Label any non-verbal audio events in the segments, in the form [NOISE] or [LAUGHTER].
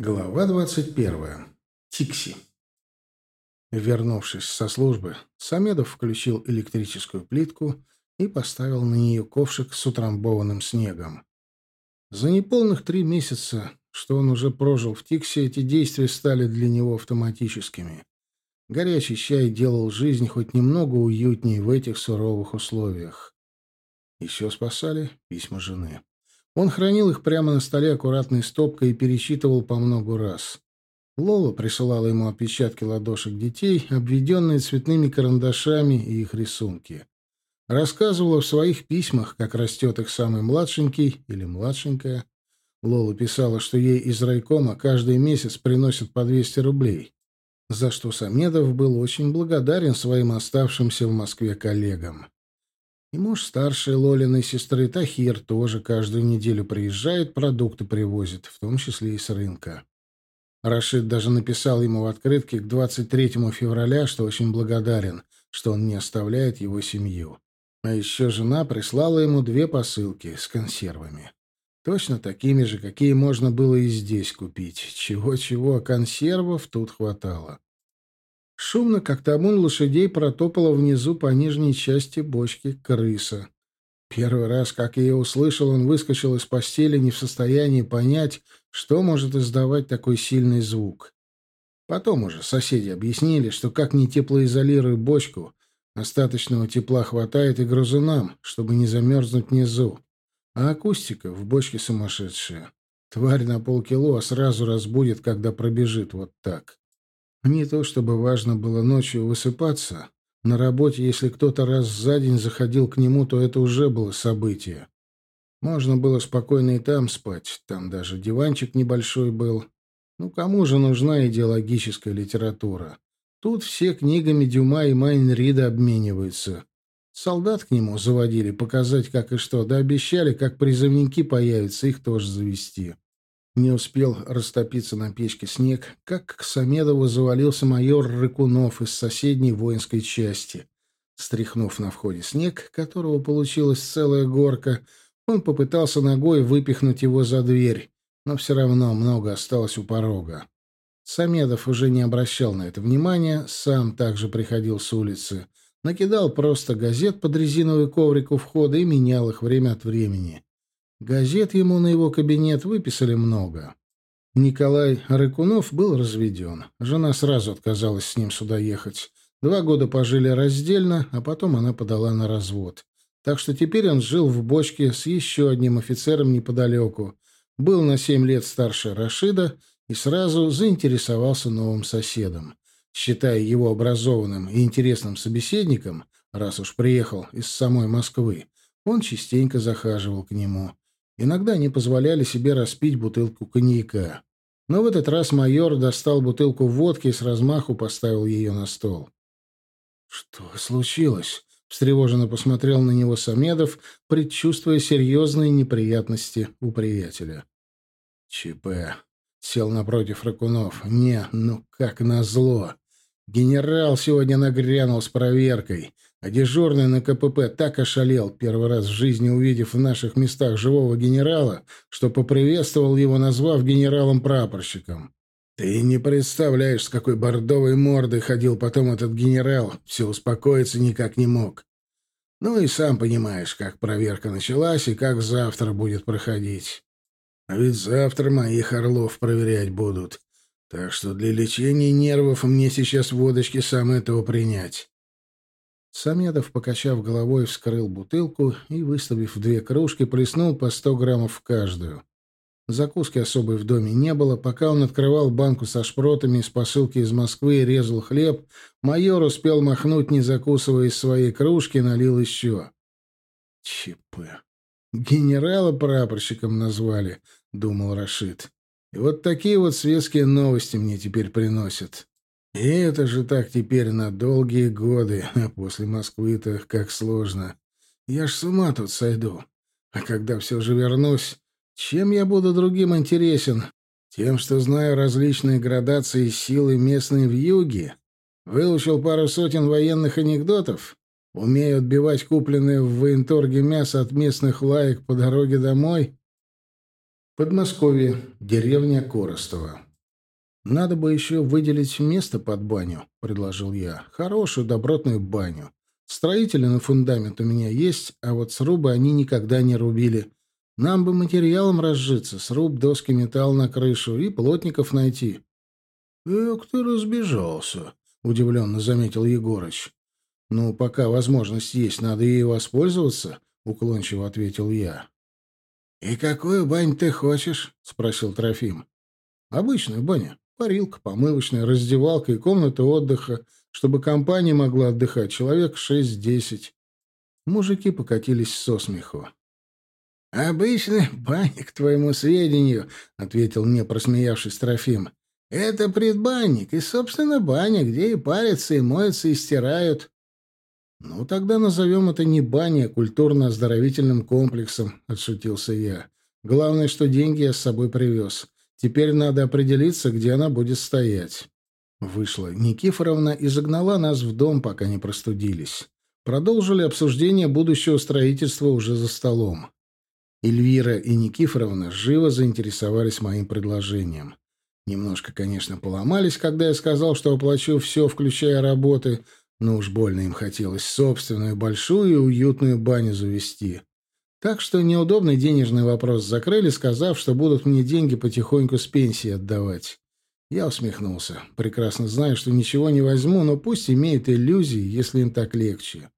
Глава двадцать первая. Тикси. Вернувшись со службы, Самедов включил электрическую плитку и поставил на нее ковшик с утрамбованным снегом. За неполных три месяца, что он уже прожил в Тиксе, эти действия стали для него автоматическими. Горячий чай делал жизнь хоть немного уютнее в этих суровых условиях. Еще спасали письма жены. Он хранил их прямо на столе аккуратной стопкой и перечитывал по многу раз. Лола присылала ему отпечатки ладошек детей, обведенные цветными карандашами и их рисунки. Рассказывала в своих письмах, как растет их самый младшенький или младшенькая. Лола писала, что ей из райкома каждый месяц приносят по 200 рублей, за что Самедов был очень благодарен своим оставшимся в Москве коллегам. И муж старшей Лолиной сестры Тахир тоже каждую неделю приезжает, продукты привозит, в том числе и с рынка. Рашид даже написал ему в открытке к 23 февраля, что очень благодарен, что он не оставляет его семью. А еще жена прислала ему две посылки с консервами. Точно такими же, какие можно было и здесь купить. Чего-чего, консервов тут хватало. Шумно, как табун лошадей, протопала внизу по нижней части бочки крыса. Первый раз, как я ее услышал, он выскочил из постели, не в состоянии понять, что может издавать такой сильный звук. Потом уже соседи объяснили, что как не теплоизолируя бочку, остаточного тепла хватает и грызунам, чтобы не замерзнуть внизу. А акустика в бочке сумасшедшая. Тварь на полкило, сразу разбудит, когда пробежит вот так. Не то чтобы важно было ночью высыпаться. На работе, если кто-то раз за день заходил к нему, то это уже было событие. Можно было спокойно и там спать. Там даже диванчик небольшой был. Ну, кому же нужна идеологическая литература? Тут все книгами Дюма и Майнрида обмениваются. Солдат к нему заводили, показать как и что, да обещали, как призывники появятся, их тоже завести. Не успел растопиться на печке снег, как к Самедову завалился майор Рыкунов из соседней воинской части. Стряхнув на входе снег, которого получилась целая горка, он попытался ногой выпихнуть его за дверь, но все равно много осталось у порога. Самедов уже не обращал на это внимания, сам также приходил с улицы. Накидал просто газет под резиновый коврик у входа и менял их время от времени. Газет ему на его кабинет выписали много. Николай Рыкунов был разведен. Жена сразу отказалась с ним сюда ехать. Два года пожили раздельно, а потом она подала на развод. Так что теперь он жил в бочке с еще одним офицером неподалеку. Был на семь лет старше Рашида и сразу заинтересовался новым соседом. Считая его образованным и интересным собеседником, раз уж приехал из самой Москвы, он частенько захаживал к нему. Иногда они позволяли себе распить бутылку коньяка. Но в этот раз майор достал бутылку водки и с размаху поставил ее на стол. «Что случилось?» — встревоженно посмотрел на него Самедов, предчувствуя серьезные неприятности у приятеля. «ЧП», — сел напротив Ракунов. «Не, ну как назло. Генерал сегодня нагрянул с проверкой. А дежурный на КПП так ошалел, первый раз в жизни увидев в наших местах живого генерала, что поприветствовал его, назвав генералом-прапорщиком. Ты не представляешь, с какой бордовой мордой ходил потом этот генерал, все успокоиться никак не мог. Ну и сам понимаешь, как проверка началась и как завтра будет проходить. А ведь завтра моих орлов проверять будут. Так что для лечения нервов мне сейчас водочки сам этого принять. Самедов, покачав головой, вскрыл бутылку и, выставив две кружки, плеснул по сто граммов в каждую. Закуски особой в доме не было. Пока он открывал банку со шпротами из посылки из Москвы и резал хлеб, майор успел махнуть, не закусывая из своей кружки, налил еще. ЧП. Генерала прапорщиком назвали, — думал Рашид. И вот такие вот светские новости мне теперь приносят. И это же так теперь на долгие годы, а после Москвы-то как сложно. Я ж с ума тут сойду. А когда все же вернусь, чем я буду другим интересен? Тем, что знаю различные градации силы местной вьюги? Выучил пару сотен военных анекдотов? Умею отбивать купленное в военторге мясо от местных лаек по дороге домой? Подмосковье, деревня Коростова. «Надо бы еще выделить место под баню», — предложил я. «Хорошую, добротную баню. Строители на фундамент у меня есть, а вот срубы они никогда не рубили. Нам бы материалом разжиться, сруб, доски, металл на крышу и плотников найти». «Эк, ты разбежался», — удивленно заметил Егорыч. «Ну, пока возможность есть, надо ей воспользоваться», — уклончиво ответил я. «И какую бань ты хочешь?» — спросил Трофим. «Обычную баню. Парилка, помывочная, раздевалка и комната отдыха, чтобы компания могла отдыхать человек шесть-десять». Мужики покатились со смеху. «Обычная [LAUGHS] баня, к твоему сведению», — ответил мне, просмеявшись Трофим. «Это предбанник и, собственно, баня, где и парятся, и моются, и стирают». «Ну, тогда назовем это не баней, а культурно-оздоровительным комплексом», — отшутился я. «Главное, что деньги я с собой привез. Теперь надо определиться, где она будет стоять». Вышла Никифоровна и загнала нас в дом, пока не простудились. Продолжили обсуждение будущего строительства уже за столом. Эльвира и Никифоровна живо заинтересовались моим предложением. Немножко, конечно, поломались, когда я сказал, что оплачу все, включая работы, но уж больно им хотелось собственную большую и уютную баню завести. Так что неудобный денежный вопрос закрыли, сказав, что будут мне деньги потихоньку с пенсии отдавать. Я усмехнулся, прекрасно зная, что ничего не возьму, но пусть имеют иллюзии, если им так легче.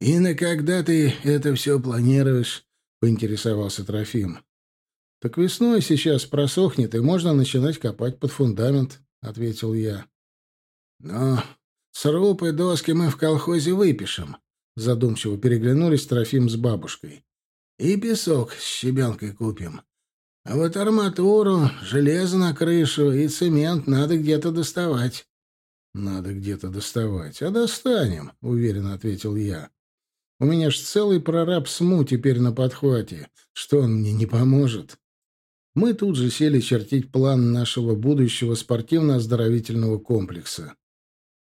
«И на когда ты это все планируешь?» — поинтересовался Трофим. «Так весной сейчас просохнет, и можно начинать копать под фундамент», — ответил я. «Но Сруб и доски мы в колхозе выпишем. Задумчиво переглянулись Трофим с бабушкой. И песок с щебенкой купим. А вот арматуру, железо на крышу и цемент надо где-то доставать. Надо где-то доставать. А достанем, уверенно ответил я. У меня ж целый прораб СМУ теперь на подхвате. Что он мне не поможет? Мы тут же сели чертить план нашего будущего спортивно-оздоровительного комплекса.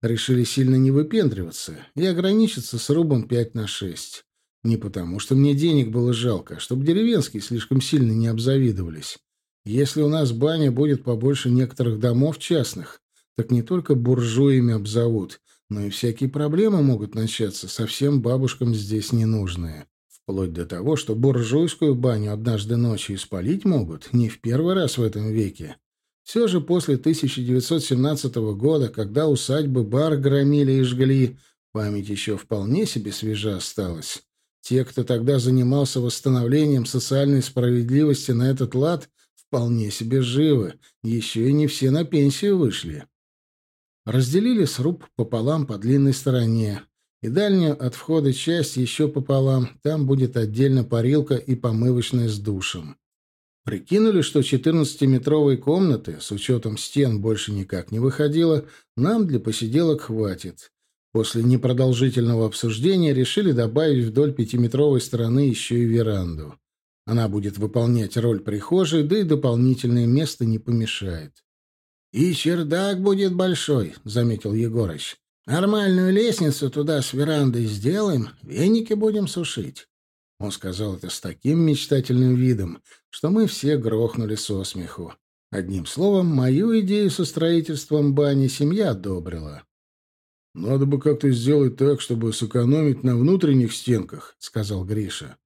Решили сильно не выпендриваться и ограничиться срубом 5 на 6. Не потому, что мне денег было жалко, а чтобы деревенские слишком сильно не обзавидовались. Если у нас баня будет побольше некоторых домов частных, так не только буржуями обзовут, но и всякие проблемы могут начаться, совсем бабушкам здесь ненужные. Вплоть до того, что буржуйскую баню однажды ночью испалить могут не в первый раз в этом веке. Все же после 1917 года, когда усадьбы бар громили и жгли, память еще вполне себе свежа осталась. Те, кто тогда занимался восстановлением социальной справедливости на этот лад, вполне себе живы, еще и не все на пенсию вышли. Разделили сруб пополам по длинной стороне, и дальнюю от входа часть еще пополам, там будет отдельно парилка и помывочная с душем. Прикинули, что 14-метровой комнаты, с учетом стен, больше никак не выходило, нам для посиделок хватит. После непродолжительного обсуждения решили добавить вдоль пятиметровой стороны еще и веранду. Она будет выполнять роль прихожей, да и дополнительное место не помешает. «И чердак будет большой», — заметил Егорыч. «Нормальную лестницу туда с верандой сделаем, веники будем сушить». Он сказал это с таким мечтательным видом, что мы все грохнули со смеху. Одним словом, мою идею со строительством бани семья одобрила. «Надо бы как-то сделать так, чтобы сэкономить на внутренних стенках», — сказал Гриша.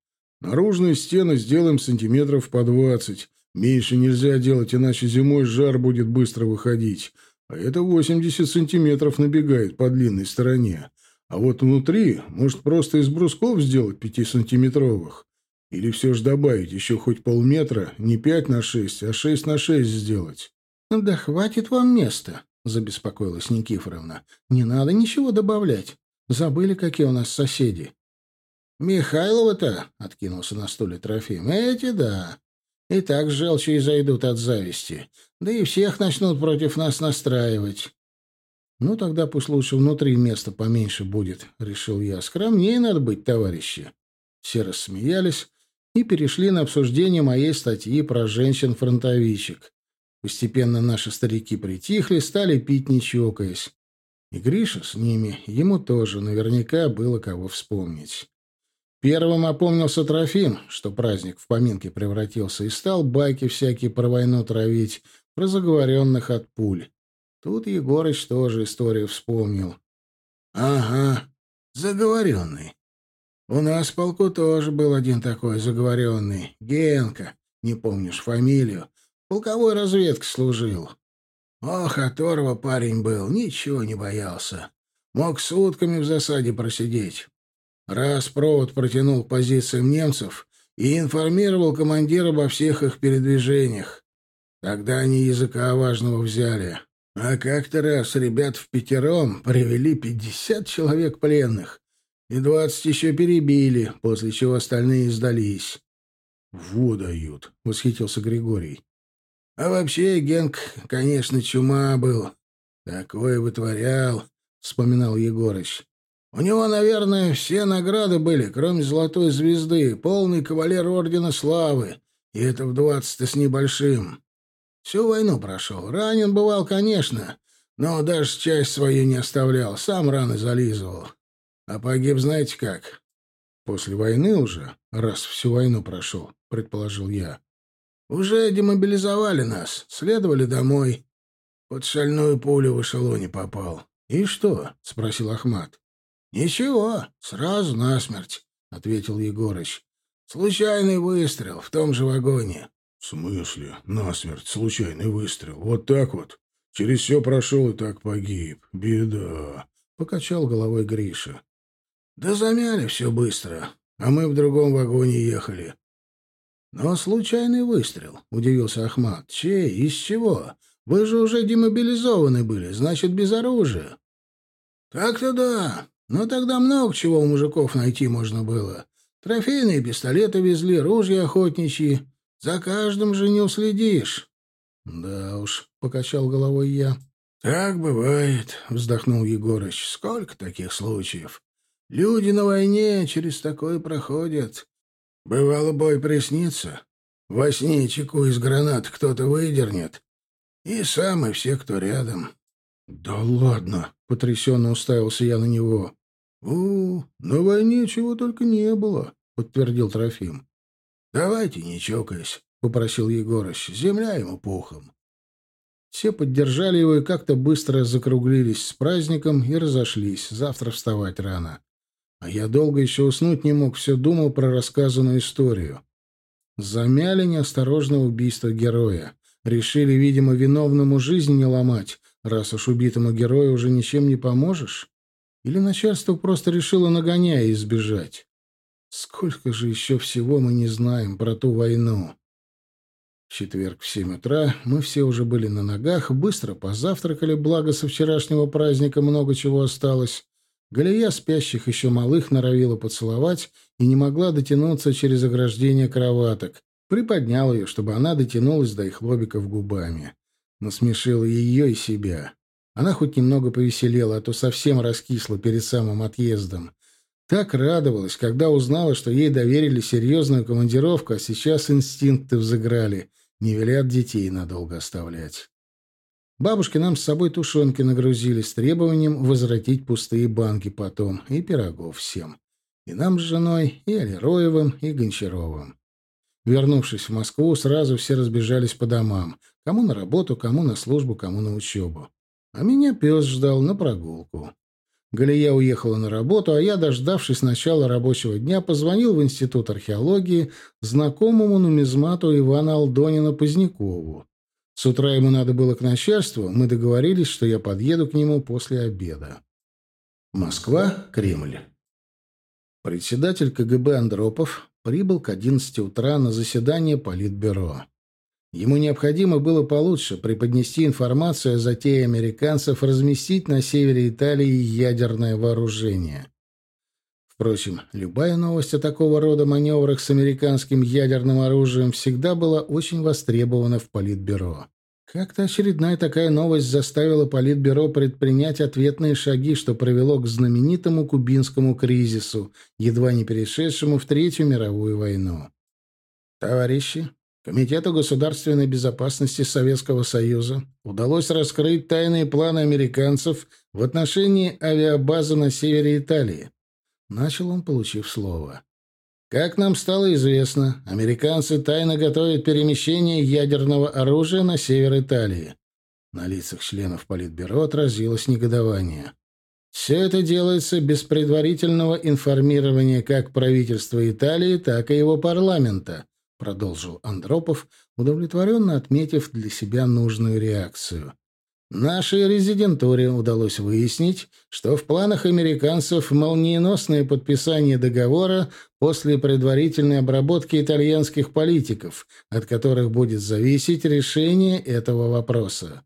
«Наружные стены сделаем сантиметров по двадцать. Меньше нельзя делать, иначе зимой жар будет быстро выходить. А это восемьдесят сантиметров набегает по длинной стороне. А вот внутри, может, просто из брусков сделать пятисантиметровых? Или все же добавить еще хоть полметра, не пять на шесть, а шесть на шесть сделать? — Да хватит вам места, — забеспокоилась Никифоровна. — Не надо ничего добавлять. Забыли, какие у нас соседи. — Михайлова-то, — откинулся на стуле Трофим, — эти да. И так желчью зайдут от зависти. Да и всех начнут против нас настраивать. «Ну, тогда пусть лучше внутри места поменьше будет», — решил я. «Скромнее надо быть, товарищи». Все рассмеялись и перешли на обсуждение моей статьи про женщин-фронтовичек. Постепенно наши старики притихли, стали пить, не чокаясь. И Гриша с ними, ему тоже наверняка было кого вспомнить. Первым опомнился Трофим, что праздник в поминки превратился, и стал байки всякие про войну травить, про заговоренных от пуль. Тут Егорыч тоже историю вспомнил. — Ага, заговоренный. У нас в полку тоже был один такой заговоренный. Генка, не помнишь фамилию. Полковой разведке служил. Ох, оторва парень был, ничего не боялся. Мог сутками в засаде просидеть. Раз провод протянул к позициям немцев и информировал командира обо всех их передвижениях. Тогда они языка важного взяли. А как-то раз ребят в пятером привели пятьдесят человек пленных, и двадцать еще перебили, после чего остальные сдались. — Во дают, — восхитился Григорий. — А вообще Генк, конечно, чума был. Такое вытворял, — вспоминал Егорыч. У него, наверное, все награды были, кроме золотой звезды, полный кавалер Ордена Славы, и это в двадцать с небольшим. Всю войну прошел. Ранен бывал, конечно, но даже часть свою не оставлял, сам раны зализывал. А погиб знаете как? После войны уже, раз всю войну прошел, предположил я. Уже демобилизовали нас, следовали домой. Под шальную пулю в эшелоне попал. «И что?» — спросил Ахмат. «Ничего, сразу насмерть», — ответил Егорыч. «Случайный выстрел в том же вагоне». «В смысле? Насмерть, случайный выстрел. Вот так вот? Через все прошел и так погиб. Беда», — покачал головой Гриша. «Да замяли все быстро, а мы в другом вагоне ехали». «Но случайный выстрел», — удивился Ахмат. «Чей? Из чего? Вы же уже демобилизованы были, значит, без оружия. Так-то да. Но тогда много чего у мужиков найти можно было. Трофейные пистолеты везли, ружья охотничьи. За каждым же не уследишь. Да уж, покачал головой я. Так бывает, вздохнул Егорыч. Сколько таких случаев? Люди на войне через такое проходят. Бывало, бой приснится. Во сне чеку из гранат кто-то выдернет, и сам, и все, кто рядом. «Да ладно!» — потрясенно уставился я на него. «У, на войне чего только не было», — подтвердил Трофим. «Давайте не чокаясь», — попросил Егорыч. «Земля ему пухом». Все поддержали его и как-то быстро закруглились с праздником и разошлись. Завтра вставать рано. А я долго еще уснуть не мог, все думал про рассказанную историю. Замяли неосторожное убийство героя. Решили, видимо, виновному жизнь не ломать, раз уж убитому герою уже ничем не поможешь. Или начальство просто решило нагоняя избежать. Сколько же еще всего мы не знаем про ту войну. В четверг в семь утра мы все уже были на ногах, быстро позавтракали, благо со вчерашнего праздника много чего осталось. Галия спящих еще малых норовила поцеловать и не могла дотянуться через ограждение кроваток, Приподнял ее, чтобы она дотянулась до их лобиков губами. Насмешил ее и себя. Она хоть немного повеселела, а то совсем раскисла перед самым отъездом. Так радовалась, когда узнала, что ей доверили серьезную командировку, а сейчас инстинкты взыграли. Не велят детей надолго оставлять. Бабушки нам с собой тушенки нагрузили с требованием возвратить пустые банки потом, и пирогов всем. И нам с женой, и Алироевым, и Гончаровым. Вернувшись в Москву, сразу все разбежались по домам. Кому на работу, кому на службу, кому на учебу. А меня пес ждал на прогулку. Галия уехала на работу, а я, дождавшись начала рабочего дня, позвонил в Институт археологии знакомому нумизмату Ивана Алдонина Позднякову. С утра ему надо было к начальству, мы договорились, что я подъеду к нему после обеда. Москва, Кремль. Председатель КГБ Андропов прибыл к 11 утра на заседание Политбюро. Ему необходимо было получше преподнести информацию о затее американцев разместить на севере Италии ядерное вооружение. Впрочем, любая новость о такого рода маневрах с американским ядерным оружием всегда была очень востребована в Политбюро. Как-то очередная такая новость заставила Политбюро предпринять ответные шаги, что привело к знаменитому кубинскому кризису, едва не перешедшему в Третью мировую войну. Товарищи, Комитету государственной безопасности Советского Союза удалось раскрыть тайные планы американцев в отношении авиабазы на севере Италии. Начал он, получив слово. Как нам стало известно, американцы тайно готовят перемещение ядерного оружия на север Италии. На лицах членов Политбюро отразилось негодование. Все это делается без предварительного информирования как правительства Италии, так и его парламента, продолжил Андропов, удовлетворенно отметив для себя нужную реакцию. Нашей резидентуре удалось выяснить, что в планах американцев молниеносное подписание договора после предварительной обработки итальянских политиков, от которых будет зависеть решение этого вопроса.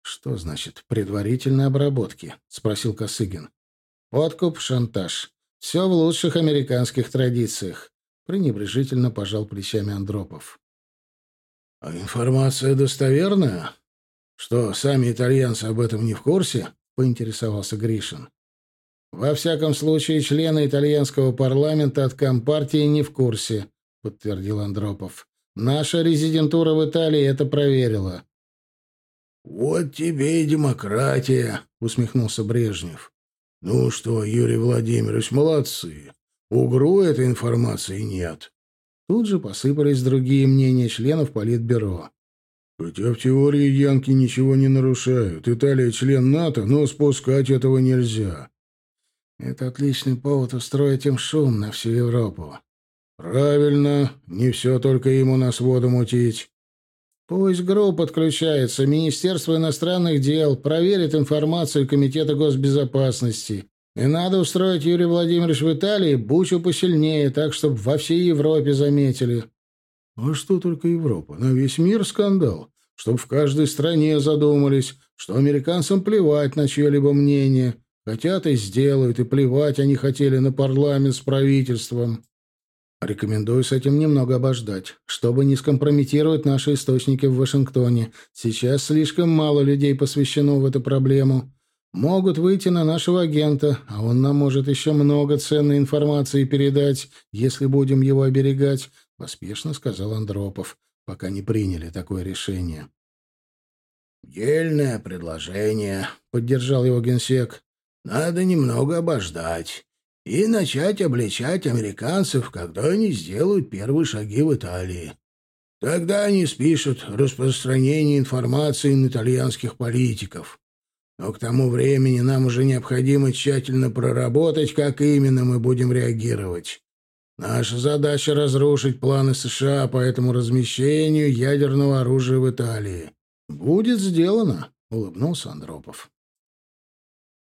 «Что значит предварительной обработки?» — спросил Косыгин. «Подкуп, шантаж. Все в лучших американских традициях», — пренебрежительно пожал плечами Андропов. «А информация достоверная? Что, сами итальянцы об этом не в курсе?» — поинтересовался Гришин. «Во всяком случае, члены итальянского парламента от Компартии не в курсе», — подтвердил Андропов. «Наша резидентура в Италии это проверила. «Вот тебе и демократия», — усмехнулся Брежнев. «Ну что, Юрий Владимирович, молодцы. Угру этой информации нет». Тут же посыпались другие мнения членов Политбюро. «Хотя в теории янки ничего не нарушают. Италия член НАТО, но спускать этого нельзя». «Это отличный повод устроить им шум на всю Европу». «Правильно. Не все только ему на своду мутить. Пусть ГРУ подключается, Министерство иностранных дел, проверит информацию Комитета госбезопасности. И надо устроить Юрий Владимирович в Италии бучу посильнее, так, чтобы во всей Европе заметили. А что только Европа? На весь мир скандал. Чтоб в каждой стране задумались, что американцам плевать на чье-либо мнение. Хотят и сделают, и плевать они хотели на парламент с правительством. Рекомендую с этим немного обождать, чтобы не скомпрометировать наши источники в Вашингтоне. Сейчас слишком мало людей посвящено в эту проблему. Могут выйти на нашего агента, а он нам может еще много ценной информации передать, если будем его оберегать, — поспешно сказал Андропов, пока не приняли такое решение. «Дельное предложение», — поддержал его генсек. «Надо немного обождать и начать обличать американцев, когда они сделают первые шаги в Италии. Тогда они спишут распространение информации на итальянских политиков. Но к тому времени нам уже необходимо тщательно проработать, как именно мы будем реагировать. Наша задача — разрушить планы США по этому размещению ядерного оружия в Италии. «Будет сделано», — улыбнулся Андропов.